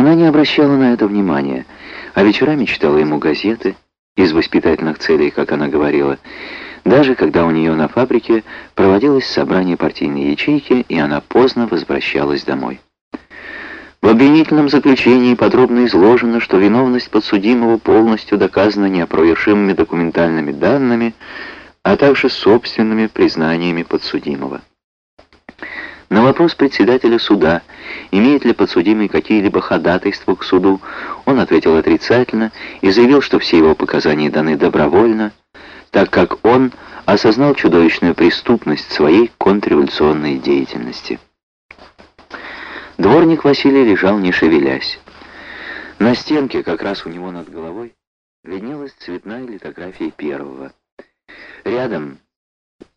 Она не обращала на это внимания, а вечерами читала ему газеты из воспитательных целей, как она говорила, даже когда у нее на фабрике проводилось собрание партийной ячейки, и она поздно возвращалась домой. В обвинительном заключении подробно изложено, что виновность подсудимого полностью доказана неопровержимыми документальными данными, а также собственными признаниями подсудимого. На вопрос председателя суда, имеет ли подсудимый какие-либо ходатайства к суду, он ответил отрицательно и заявил, что все его показания даны добровольно, так как он осознал чудовищную преступность своей контрреволюционной деятельности. Дворник Василий лежал, не шевелясь. На стенке, как раз у него над головой, виднелась цветная литография первого. Рядом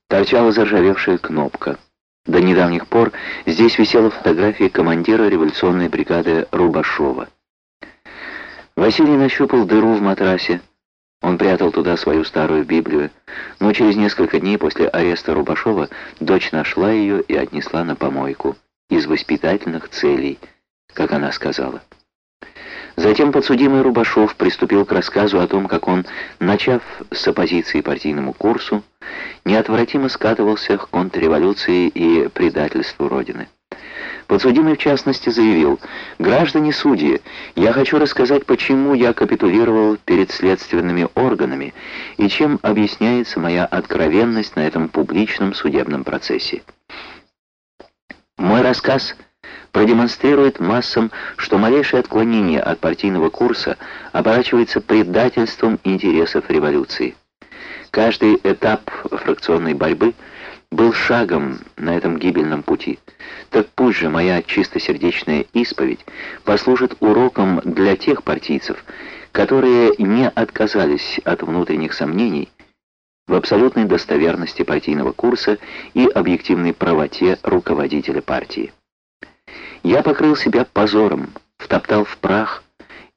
торчала заржавевшая кнопка. До недавних пор здесь висела фотография командира революционной бригады Рубашова. Василий нащупал дыру в матрасе. Он прятал туда свою старую Библию, но через несколько дней после ареста Рубашова дочь нашла ее и отнесла на помойку из воспитательных целей, как она сказала. Затем подсудимый Рубашов приступил к рассказу о том, как он, начав с оппозиции партийному курсу, неотвратимо скатывался к контрреволюции и предательству Родины. Подсудимый, в частности, заявил, «Граждане судьи, я хочу рассказать, почему я капитулировал перед следственными органами и чем объясняется моя откровенность на этом публичном судебном процессе». Мой рассказ продемонстрирует массам, что малейшее отклонение от партийного курса оборачивается предательством интересов революции. Каждый этап фракционной борьбы был шагом на этом гибельном пути. Так пусть же моя чистосердечная исповедь послужит уроком для тех партийцев, которые не отказались от внутренних сомнений в абсолютной достоверности партийного курса и объективной правоте руководителя партии. Я покрыл себя позором, втоптал в прах,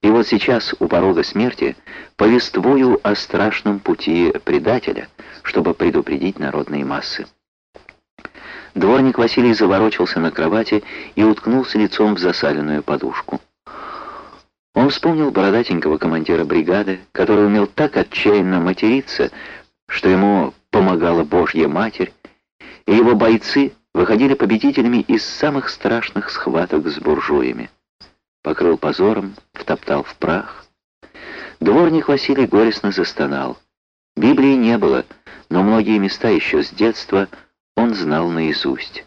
и вот сейчас у порога смерти повествую о страшном пути предателя, чтобы предупредить народные массы. Дворник Василий заворочился на кровати и уткнулся лицом в засаленную подушку. Он вспомнил бородатенького командира бригады, который умел так отчаянно материться, что ему помогала Божья Матерь, и его бойцы выходили победителями из самых страшных схваток с буржуями. Покрыл позором, втоптал в прах. Дворник Василий горестно застонал. Библии не было, но многие места еще с детства он знал наизусть.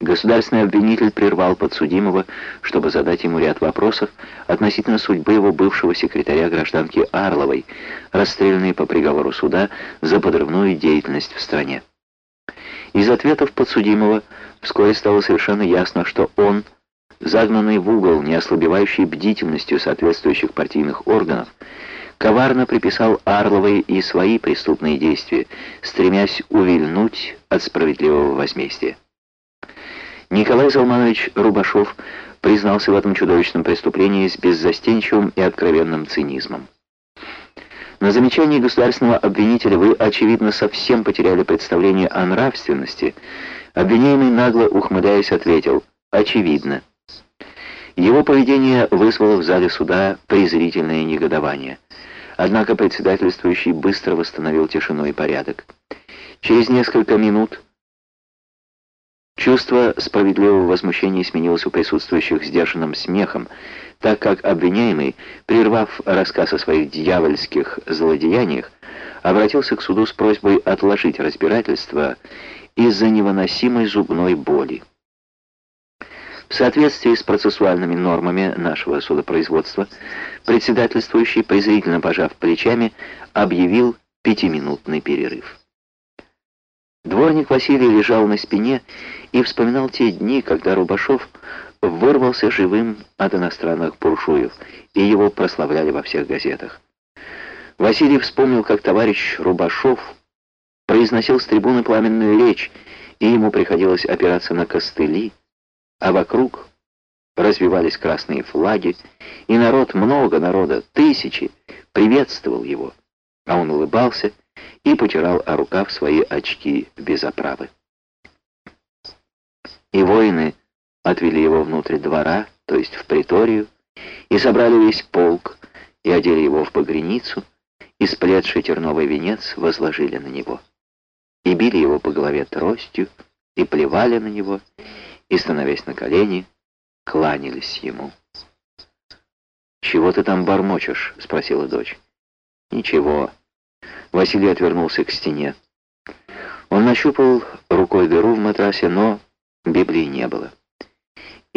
Государственный обвинитель прервал подсудимого, чтобы задать ему ряд вопросов относительно судьбы его бывшего секретаря гражданки Арловой, расстрелянной по приговору суда за подрывную деятельность в стране. Из ответов подсудимого вскоре стало совершенно ясно, что он, загнанный в угол неослабевающей бдительностью соответствующих партийных органов, коварно приписал Арловой и свои преступные действия, стремясь увильнуть от справедливого возмездия. Николай Залманович Рубашов признался в этом чудовищном преступлении с беззастенчивым и откровенным цинизмом. На замечание государственного обвинителя вы, очевидно, совсем потеряли представление о нравственности. Обвиняемый, нагло ухмыляясь, ответил «Очевидно». Его поведение вызвало в зале суда презрительное негодование. Однако председательствующий быстро восстановил тишину и порядок. Через несколько минут Чувство справедливого возмущения сменилось у присутствующих сдержанным смехом, так как обвиняемый, прервав рассказ о своих дьявольских злодеяниях, обратился к суду с просьбой отложить разбирательство из-за невыносимой зубной боли. В соответствии с процессуальными нормами нашего судопроизводства, председательствующий, презрительно пожав плечами, объявил пятиминутный перерыв. Дворник Василий лежал на спине и вспоминал те дни, когда Рубашов вырвался живым от иностранных буржуев, и его прославляли во всех газетах. Василий вспомнил, как товарищ Рубашов произносил с трибуны пламенную речь, и ему приходилось опираться на костыли, а вокруг развивались красные флаги, и народ, много народа, тысячи, приветствовал его, а он улыбался и потирал о рукав свои очки без оправы. И воины отвели его внутрь двора, то есть в приторию, и собрали весь полк, и одели его в погреницу, и сплетший терновый венец возложили на него. И били его по голове тростью, и плевали на него, и, становясь на колени, кланялись ему. «Чего ты там бормочешь?» — спросила дочь. «Ничего». Василий отвернулся к стене. Он нащупал рукой дыру в матрасе, но Библии не было.